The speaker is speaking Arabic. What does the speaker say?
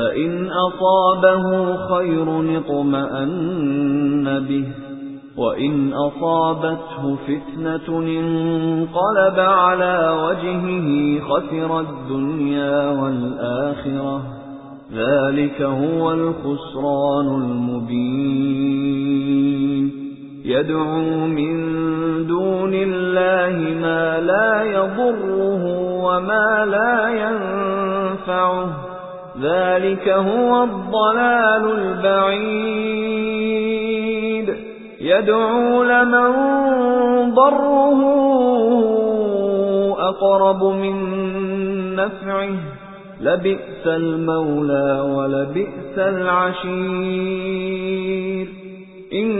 فَإِنْ أَصَابَهُ خَيْرٌ اطْمَأَنَّ بِهِ وَإِنْ أَصَابَتْهُ فِتْنَةٌ انقَلَبَ عَلَى وَجْهِهِ خَسِرَ الدُّنْيَا وَالْآخِرَةَ. ذَلِكَ هُوَ الْخُسْرَانُ الْمُبِينُ. يَدْعُو مِن دُونِ اللَّهِ مَا لَا يَضُرُّهُ وَمَا لَا يَنفَعُهُ. ذَلِكَ هُوَ الضَّلَالُ الْبَعِيدُ يَدْعُو لَمَن ضَرُّهُ أَقْرَبُ مِن نَّفْعِهِ لَبِئْسَ الْمَوْلَى وَلَبِئْسَ الْعَشِيرُ إِنَّ